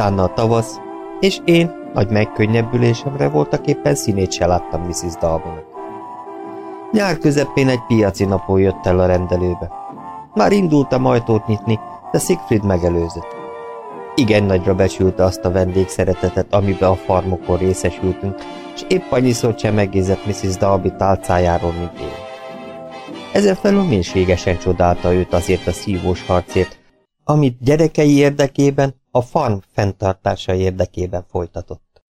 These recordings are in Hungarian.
Utána a tavasz, és én, nagy megkönnyebbülésemre voltak éppen színét se láttam Mrs. Dalbynak. Nyár közepén egy piaci napon jött el a rendelőbe. Már indultam ajtót nyitni, de Siegfried megelőzött. Igen nagyra becsülte azt a vendégszeretetet, amiben a farmokon részesültünk, és épp annyiszor csemegézett Mrs. Dalby tálcájáról, mint én. Ezen felül mélységesen csodálta őt azért a szívós harcért, amit gyerekei érdekében, a farm fenntartása érdekében folytatott.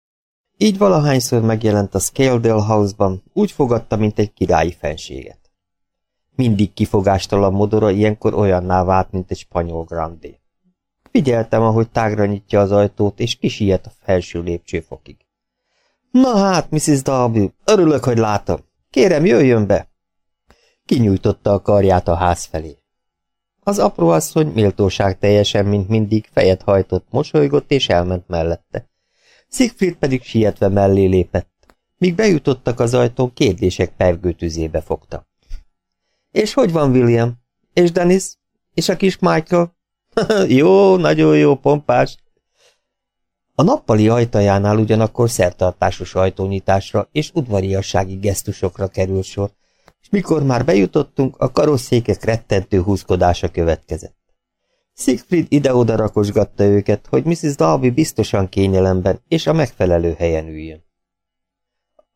Így valahányszor megjelent a Scaledale House-ban, úgy fogadta, mint egy királyi fenséget. Mindig kifogástalan modora ilyenkor olyanná vált, mint egy spanyol grandé. Figyeltem, ahogy tágra nyitja az ajtót, és kisiet a felső lépcsőfokig. Na hát, Mrs. Darby, örülök, hogy látom. Kérem, jöjjön be! Kinyújtotta a karját a ház felé. Az apró asszony méltóság teljesen, mint mindig, fejet hajtott, mosolygott és elment mellette. Siegfried pedig sietve mellé lépett. Míg bejutottak az ajtón, kérdések pergőtüzébe fogta. És hogy van William? És Dennis? És a kis Michael? jó, nagyon jó, pompás. A nappali ajtajánál ugyanakkor szertartásos ajtónyitásra és udvariassági gesztusokra került sor, mikor már bejutottunk, a karosszékek rettentő húzkodása következett. Siegfried ide-oda rakosgatta őket, hogy Mrs. Dalby biztosan kényelemben és a megfelelő helyen üljön.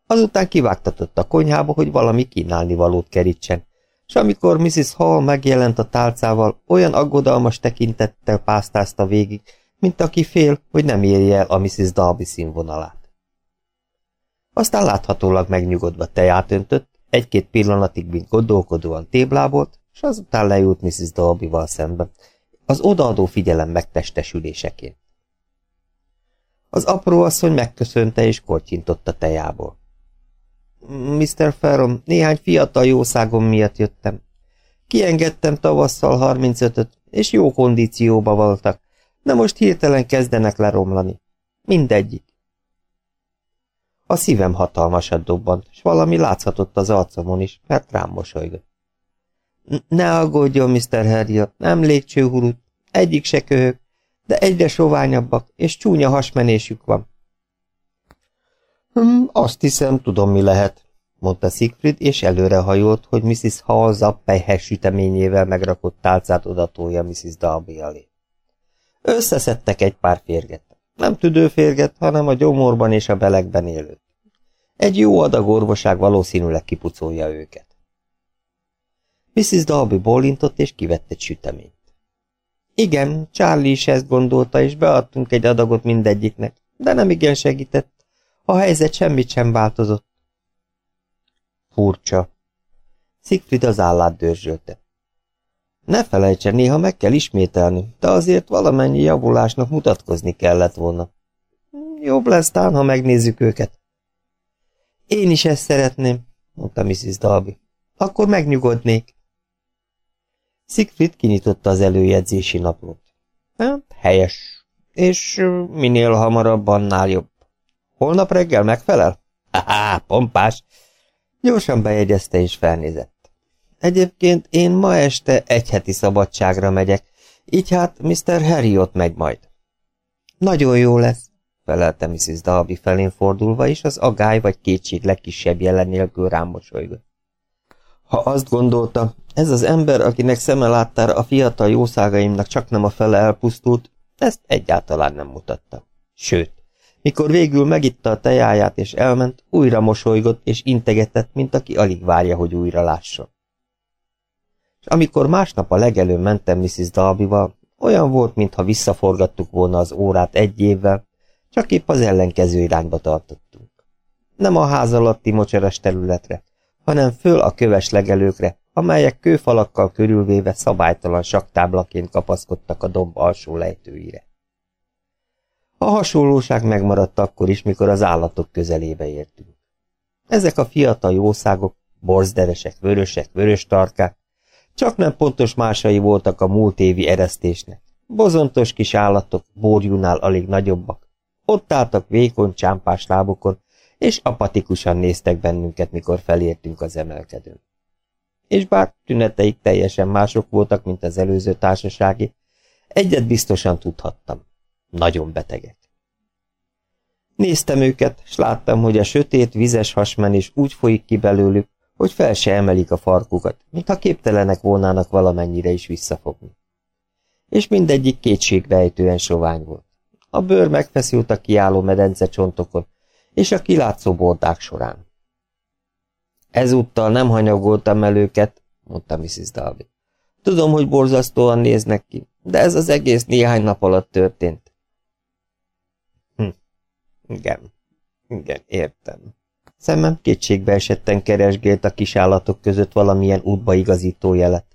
Azután kivágtatott a konyhába, hogy valami kínálni valót kerítsen, és amikor Mrs. Hall megjelent a tálcával, olyan aggodalmas tekintettel pásztázta végig, mint aki fél, hogy nem érje el a Mrs. Darby színvonalát. Aztán láthatólag megnyugodva teját öntött, egy-két pillanatig, mint gondolkodóan téblábolt, és azután leült Mrs. Darby-val szemben, az odaadó figyelem megtestesüléseként. Az apró asszony megköszönte és kortyintott a tejából. Mr. Ferrom, néhány fiatal jószágom miatt jöttem. Kiengedtem tavasszal 35-öt, és jó kondícióba voltak, de most hirtelen kezdenek leromlani. Mindegyik. A szívem hatalmasat dobbant, és valami láthatott az arcomon is, mert rám mosolygott. Ne aggódjon, Mr. Harriot, nem légcsőhurut, egyik se köhög, de egyre soványabbak, és csúnya hasmenésük van. Hm, azt hiszem, tudom, mi lehet, mondta Siegfried, és előrehajolt, hogy Mrs. Hall zappelyhes süteményével megrakott tálcát odatolja Mrs. Darby elé. Összeszedtek egy pár férget. Nem tüdőférget, hanem a gyomorban és a belegben élőt. Egy jó adag orvoság valószínűleg kipucolja őket. Mrs. Darby bólintott, és kivett egy süteményt. Igen, Charlie is ezt gondolta, és beadtunk egy adagot mindegyiknek, de nem igen segített. A helyzet semmit sem változott. Furcsa. Szigfried az állát dörzsölte. Ne felejtse, néha meg kell ismételni, de azért valamennyi javulásnak mutatkozni kellett volna. Jobb lesz tán, ha megnézzük őket. Én is ezt szeretném, mondta Mrs. Dalby. Akkor megnyugodnék. Siegfried kinyitotta az előjegyzési naplót. Hát, helyes. És minél hamarabb, annál jobb. Holnap reggel megfelel? Ha-ha, pompás. Gyorsan bejegyezte és felnézett. Egyébként én ma este egy heti szabadságra megyek, így hát Mr. Harriot megy majd. Nagyon jó lesz, felelte Mrs. Dalby felén fordulva, és az agály vagy kétség legkisebb jelen nélkül rám mosolygott. Ha azt gondolta, ez az ember, akinek szeme láttára a fiatal jószágaimnak csak nem a fele elpusztult, ezt egyáltalán nem mutatta. Sőt, mikor végül megitta a tejáját és elment, újra mosolygott és integetett, mint aki alig várja, hogy újra lásson. És amikor másnap a legelőn mentem Mrs. Dalbyval, olyan volt, mintha visszaforgattuk volna az órát egy évvel, csak épp az ellenkező irányba tartottunk. Nem a ház alatti mocseres területre, hanem föl a köves legelőkre, amelyek kőfalakkal körülvéve szabálytalan saktáblaként kapaszkodtak a domb alsó lejtőire. A hasonlóság megmaradt akkor is, mikor az állatok közelébe értünk. Ezek a fiatal jószágok, borzderesek, vörösek, vörös tarkák, csak nem pontos másai voltak a múlt évi eresztésnek. Bozontos kis állatok, borjúnál alig nagyobbak. Ott álltak vékony csámpás lábukon, és apatikusan néztek bennünket, mikor felértünk az emelkedőn. És bár tüneteik teljesen mások voltak, mint az előző társasági, Egyet biztosan tudhattam. Nagyon betegek. Néztem őket, s láttam, hogy a sötét, vizes hasmenés úgy folyik ki belőlük, hogy fel se emelik a farkukat, mintha képtelenek volnának valamennyire is visszafogni. És mindegyik kétségrejtően sovány volt. A bőr megfeszült a kiálló medence csontokon, és a kilátszó bordák során. Ezúttal nem hanyagoltam el őket, mondta Mrs. Dalby. Tudom, hogy borzasztóan néznek ki, de ez az egész néhány nap alatt történt. Hm, igen, igen, értem. Szemem kétségbe esetten keresgélt a kisállatok között valamilyen útbaigazító jelet.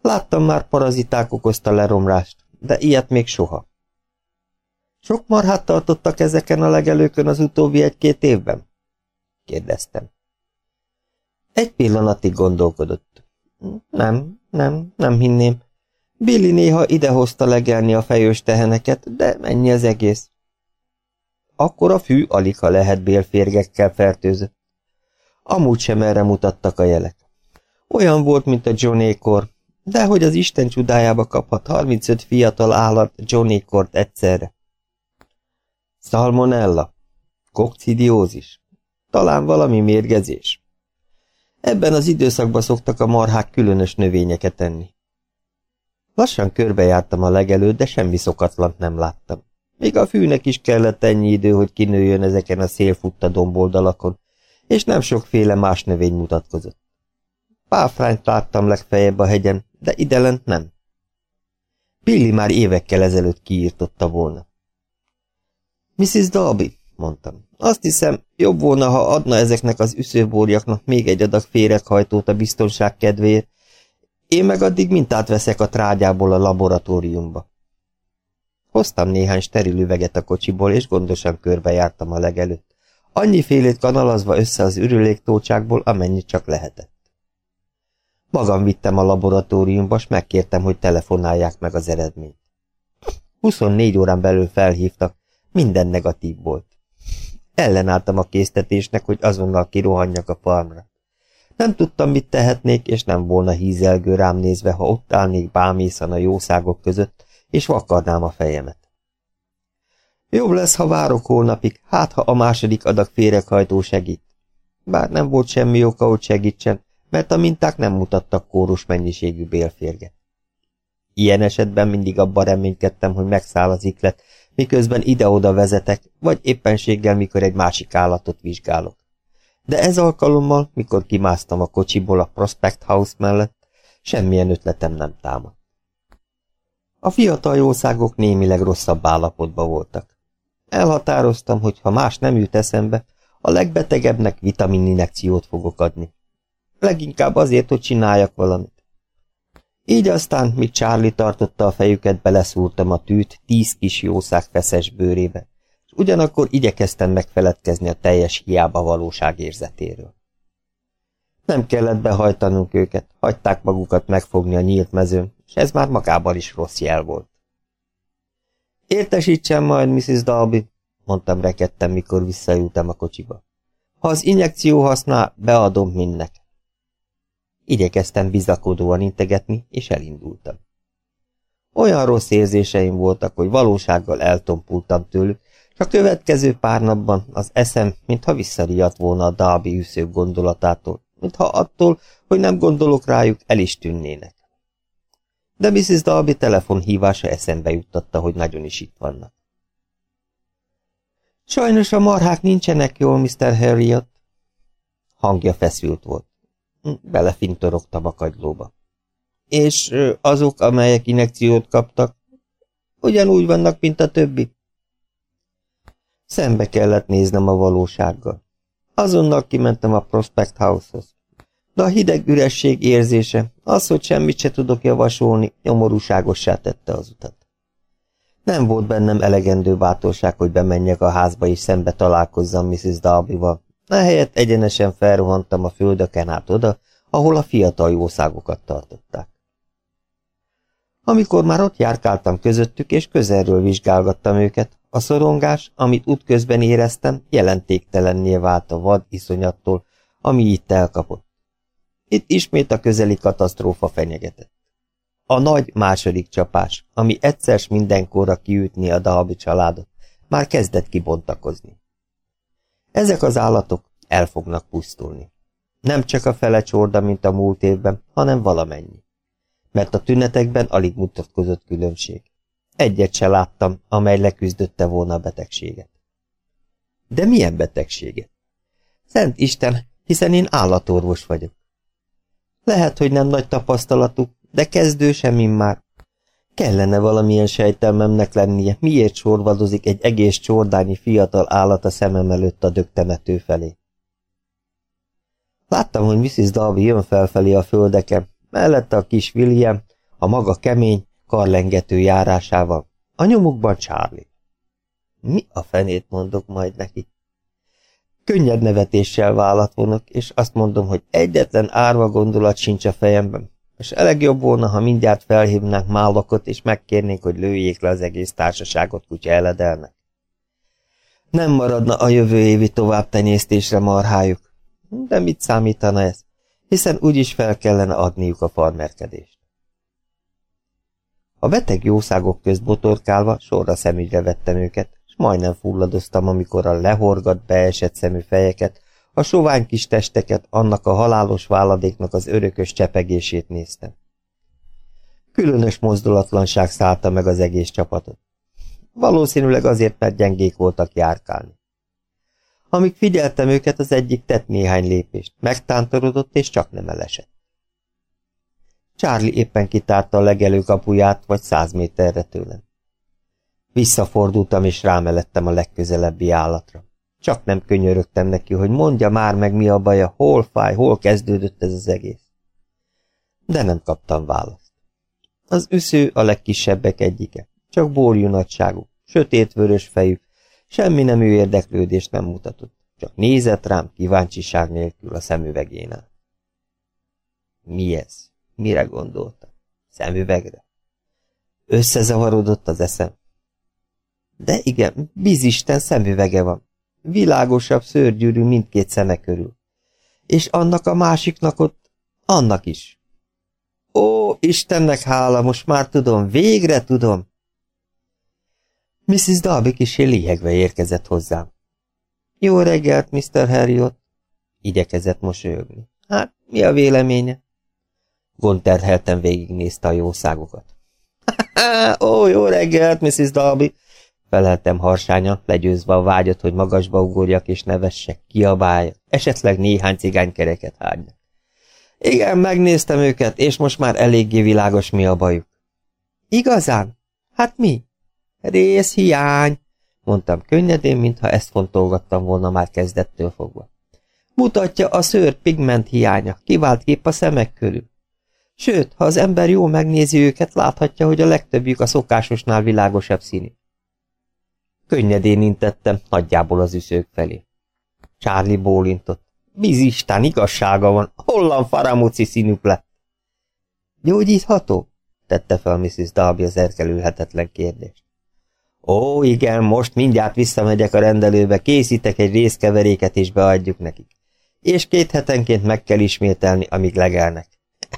Láttam már paraziták okozta leromlást, de ilyet még soha. Sok marhát tartottak ezeken a legelőkön az utóbbi egy-két évben? kérdeztem. Egy pillanatig gondolkodott. Nem, nem, nem hinném. Billy néha idehozta legelni a fejős teheneket, de mennyi az egész? Akkor a fű alig ha lehet bélférgekkel fertőzött. Amúgy sem erre mutattak a jelek. Olyan volt, mint a Johnny-kor, de hogy az Isten csodájába kaphat 35 fiatal állat Johnny-kort egyszerre. Salmonella, kokcidiózis, talán valami mérgezés. Ebben az időszakban szoktak a marhák különös növényeket enni. Lassan körbejártam a legelőt, de semmi szokatlant nem láttam. Még a fűnek is kellett ennyi idő, hogy kinőjön ezeken a szélfutta domboldalakon, és nem sokféle más növény mutatkozott. Páfrányt láttam legfeljebb a hegyen, de idelent nem. Billy már évekkel ezelőtt kiírtotta volna. Mrs. Dalby, mondtam, azt hiszem, jobb volna, ha adna ezeknek az üszőbórjaknak még egy adag féreghajtót a biztonság kedvéért, én meg addig mintát veszek a trágyából a laboratóriumba. Hoztam néhány steril üveget a kocsiból, és gondosan körbejártam a legelőtt. Annyi félét kanalazva össze az ürüléktócsákból, amennyit csak lehetett. Magam vittem a laboratóriumba, s megkértem, hogy telefonálják meg az eredményt. 24 órán belül felhívtak, minden negatív volt. Ellenálltam a késztetésnek, hogy azonnal kirohanjak a farmra. Nem tudtam, mit tehetnék, és nem volna hízelgő rám nézve, ha ott állnék bámészan a jószágok között, és vakarnám a fejemet. Jobb lesz, ha várok holnapig, hát ha a második adag féreghajtó segít. Bár nem volt semmi oka, hogy segítsen, mert a minták nem mutattak kórus mennyiségű bélférget. Ilyen esetben mindig abban reménykedtem, hogy megszáll az iklet, miközben ide-oda vezetek, vagy éppenséggel, mikor egy másik állatot vizsgálok. De ez alkalommal, mikor kimásztam a kocsiból a Prospect House mellett, semmilyen ötletem nem támadt. A fiatal jószágok némileg rosszabb állapotban voltak. Elhatároztam, hogy ha más nem jut eszembe, a legbetegebbnek vitamininekciót fogok adni. Leginkább azért, hogy csináljak valamit. Így aztán, míg Charlie tartotta a fejüket, beleszúrtam a tűt tíz kis jószág feszes bőrébe, és ugyanakkor igyekeztem megfeledkezni a teljes hiába valóság érzetéről. Nem kellett behajtanunk őket, hagyták magukat megfogni a nyílt mezőn, és ez már magában is rossz jel volt. Értesítsem majd, Mrs. Dalby, mondtam rekedtem, mikor visszaültem a kocsiba. Ha az injekció használ, beadom mindnek. Igyekeztem bizakodóan integetni, és elindultam. Olyan rossz érzéseim voltak, hogy valósággal eltompultam tőlük, és a következő pár napban az eszem, mintha visszariadt volna a Dalby üszők gondolatától, mintha attól, hogy nem gondolok rájuk, el is tűnnének. De Mrs. Dalby telefonhívása eszembe juttatta, hogy nagyon is itt vannak. Sajnos a marhák nincsenek jól, Mr. Harriot. Hangja feszült volt. Belefintorogtam a kagylóba. És azok, amelyek inekciót kaptak, ugyanúgy vannak, mint a többi? Szembe kellett néznem a valósággal. Azonnal kimentem a Prospect House-hoz. De a hideg üresség érzése, az, hogy semmit se tudok javasolni, nyomorúságossá tette az utat. Nem volt bennem elegendő bátorság, hogy bemenjek a házba és szembe találkozzam Mrs. Darby-val, Ehelyett egyenesen felrohantam a földöken át oda, ahol a fiatal jószágokat tartották. Amikor már ott járkáltam közöttük, és közelről vizsgálgattam őket, a szorongás, amit útközben éreztem, jelentéktelenné vált a vad iszonyattól, ami itt elkapott. Itt ismét a közeli katasztrófa fenyegetett. A nagy második csapás, ami egyszer mindenkorra kiütni a Dalby családot, már kezdett kibontakozni. Ezek az állatok el fognak pusztulni. Nem csak a fele csorda, mint a múlt évben, hanem valamennyi. Mert a tünetekben alig mutatkozott különbség. Egyet se láttam, amely leküzdötte volna a betegséget. De milyen betegséget? Szent Isten, hiszen én állatorvos vagyok. Lehet, hogy nem nagy tapasztalatuk, de kezdő sem már. Kellene valamilyen sejtelmemnek lennie, miért sorvadozik egy egész csordányi fiatal állat a szemem előtt a dögtemető felé. Láttam, hogy Mrs. Dalby jön felfelé a földeken, mellette a kis William, a maga kemény, karlengető járásával, a nyomukban Charlie. Mi a fenét mondok majd neki? Könnyed nevetéssel vállat vonok, és azt mondom, hogy egyetlen árva gondolat sincs a fejemben, és elég jobb volna, ha mindjárt felhívnánk málokot, és megkérnénk, hogy lőjék le az egész társaságot kutya eledelnek. Nem maradna a jövő évi továbbtenyésztésre marhájuk. De mit számítana ez? Hiszen úgyis fel kellene adniuk a farmerkedést. A beteg jószágok közt botorkálva sorra szemügyre vettem őket, és majdnem fulladoztam, amikor a lehorgat, beesett szemű fejeket, a sovány kis testeket, annak a halálos váladéknak az örökös csepegését néztem. Különös mozdulatlanság szállta meg az egész csapatot. Valószínűleg azért, mert gyengék voltak járkálni. Amíg figyeltem őket, az egyik tett néhány lépést, megtántorodott és csak nem elesett. Charlie éppen kitárta a legelő kapuját, vagy száz méterre tőlem. Visszafordultam és rámelettem a legközelebbi állatra. Csak nem könyörögtem neki, hogy mondja már meg mi a baja, hol fáj, hol kezdődött ez az egész. De nem kaptam választ. Az üsző a legkisebbek egyike, csak borjú nagyságú, sötétvörös fejű, semmi nemű érdeklődést nem mutatott, csak nézett rám kíváncsiság nélkül a szemüvegénál. Mi ez? Mire gondoltam? Szemüvegre? Összezavarodott az eszem. De igen, bizisten szemüvege van. Világosabb szörgyűrű mindkét szeme körül. És annak a másiknak ott, annak is. Ó, Istennek hála, most már tudom, végre tudom. Mrs. Darby kisé léhegve érkezett hozzám. Jó reggelt, Mr. Harriot! Igyekezett mosolyogni. Hát, mi a véleménye? Gonterhelten végignézte a jószágokat. Ó, jó reggelt, Mrs. Darby! Feleltem harsányan, legyőzve a vágyat, hogy magasba ugorjak és nevessek, kiabáljak, esetleg néhány cigánykereket hárnyak. Igen, megnéztem őket, és most már eléggé világos, mi a bajuk. Igazán? Hát mi? Részhiány, mondtam könnyedén, mintha ezt fontolgattam volna már kezdettől fogva. Mutatja a szőr pigment hiánya, kivált kép a szemek körül. Sőt, ha az ember jól megnézi őket, láthatja, hogy a legtöbbjük a szokásosnál világosabb színű. Könnyedén intettem, nagyjából az üszők felé. Charlie bólintott. Bizisten, igazsága van, hollan faramúci színük lett. Gyógyítható? tette fel Mrs. Darby az erkelülhetetlen kérdést. Ó, igen, most mindjárt visszamegyek a rendelőbe, készítek egy részkeveréket és beadjuk nekik. És két hetenként meg kell ismételni, amíg legelnek.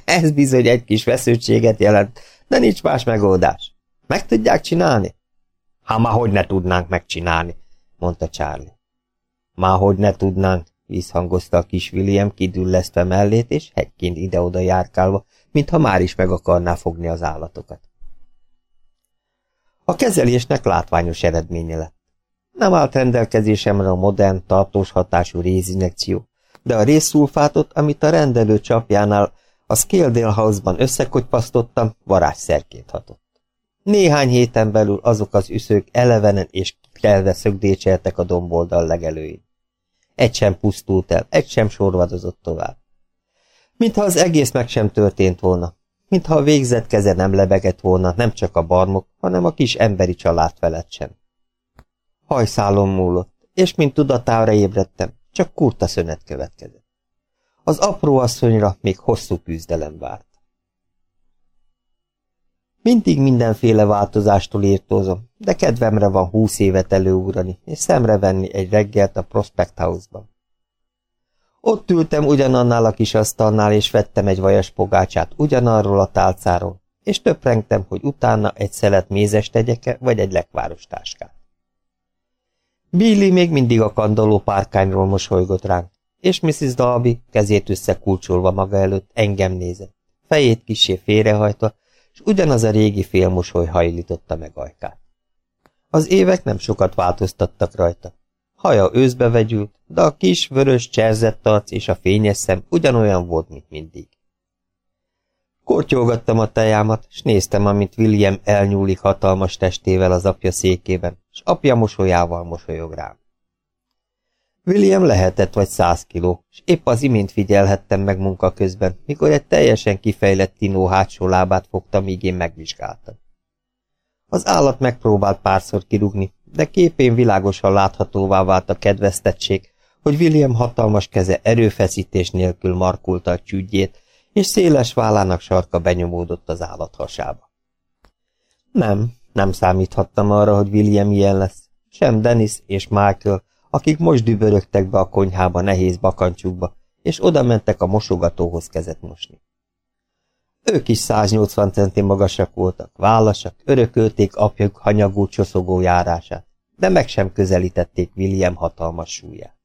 Ez bizony egy kis vesződtséget jelent, de nincs más megoldás. Meg tudják csinálni? Hát már hogy ne tudnánk megcsinálni, mondta Charlie. Már hogy ne tudnánk, vízhangozta a kis William kidüllesztve mellét, és hegyként ide-oda járkálva, mintha már is meg akarná fogni az állatokat. A kezelésnek látványos eredménye lett. Nem állt rendelkezésemre a modern, tartós hatású rézinekció, de a részszulfátot, amit a rendelő csapjánál a Scaledale House-ban összekotypasztottam, varázsszerként hatott. Néhány héten belül azok az üszők elevenen és kelve szögdécseltek a domboldal legelőin. Egy sem pusztult el, egy sem sorvadozott tovább. Mintha az egész meg sem történt volna, mintha a végzett keze nem lebegett volna nem csak a barmok, hanem a kis emberi család felett sem. Hajszálom múlott, és mint tudatára ébredtem, csak kurta szönet következett. Az apró asszonyra még hosszú küzdelem várt. Mindig mindenféle változástól írtózom, de kedvemre van húsz évet előúrani, és szemre venni egy reggelt a Prospect House-ban. Ott ültem ugyanannál a kis asztalnál, és vettem egy vajas pogácsát ugyanarról a tálcáról, és töprengtem, hogy utána egy szelet mézes tegyeke, vagy egy lekváros táskát. Billy még mindig a kandoló párkányról mosolygott ránk, és Mrs. Dalby, kezét összekulcsolva maga előtt, engem nézett, fejét kisé félrehajtva, és ugyanaz a régi félmosoly hajlította meg ajkát. Az évek nem sokat változtattak rajta. Haja őszbe vegyült, de a kis, vörös, cserzett arc és a fényes szem ugyanolyan volt, mint mindig. Kortyolgattam a tejámat, és néztem, amint William elnyúlik hatalmas testével az apja székében, és apja mosolyával mosolyog rám. William lehetett vagy száz kiló, és épp az imént figyelhettem meg munka közben, mikor egy teljesen kifejlett tinó hátsó lábát fogta, míg én megvizsgáltam. Az állat megpróbált párszor kirúgni, de képén világosan láthatóvá vált a kedvesztettség, hogy William hatalmas keze erőfeszítés nélkül markulta a csügyét, és széles vállának sarka benyomódott az állat hasába. Nem, nem számíthattam arra, hogy William ilyen lesz. Sem Dennis és Michael, akik most dübörögtek be a konyhába nehéz bakancsukba, és oda mentek a mosogatóhoz kezet mosni. Ők is 180 centi magasak voltak, vállasak, örökölték apjuk hanyagú csoszogó járását, de meg sem közelítették William hatalmas súlyát.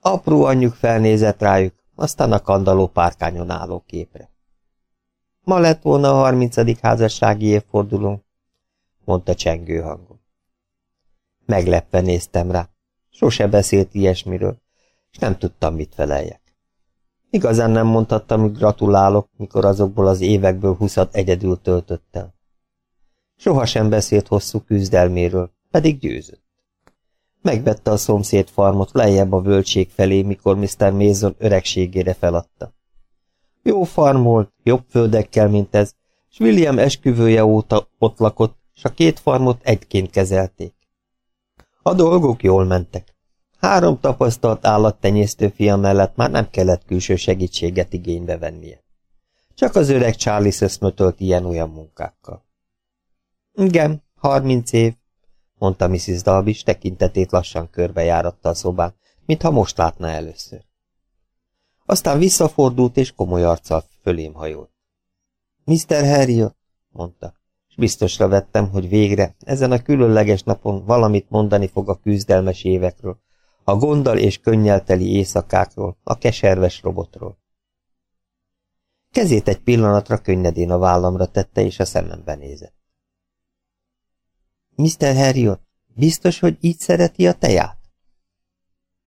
Apró anyjuk felnézett rájuk, aztán a kandaló párkányon álló képre. Ma lett volna a harmincadik házassági évforduló, mondta csengő hangon. Meglepve néztem rá. Sose beszélt ilyesmiről, és nem tudtam, mit feleljek. Igazán nem mondhattam, hogy gratulálok, mikor azokból az évekből huszat egyedül töltött el. Sohasem beszélt hosszú küzdelméről, pedig győzött. Megvette a szomszéd farmot lejjebb a völtség felé, mikor Mr. Mason öregségére feladta. Jó farm volt, jobb földekkel, mint ez, és William esküvője óta ott lakott, és a két farmot egyként kezelték. A dolgok jól mentek. Három tapasztalt állattenyésztő fia mellett már nem kellett külső segítséget igénybe vennie. Csak az öreg Charlie szöszmötölt ilyen-olyan munkákkal. Igen, harminc év, mondta Mrs. Dalbis, tekintetét lassan körbejáratta a szobán, mintha most látna először. Aztán visszafordult, és komoly arccal fölém hajolt. Mr. Harriot, mondta, biztosra vettem, hogy végre, ezen a különleges napon valamit mondani fog a küzdelmes évekről, a gonddal és könnyel teli éjszakákról, a keserves robotról. Kezét egy pillanatra könnyedén a vállamra tette, és a szemembe nézett. Mr. Harriot, biztos, hogy így szereti a teját?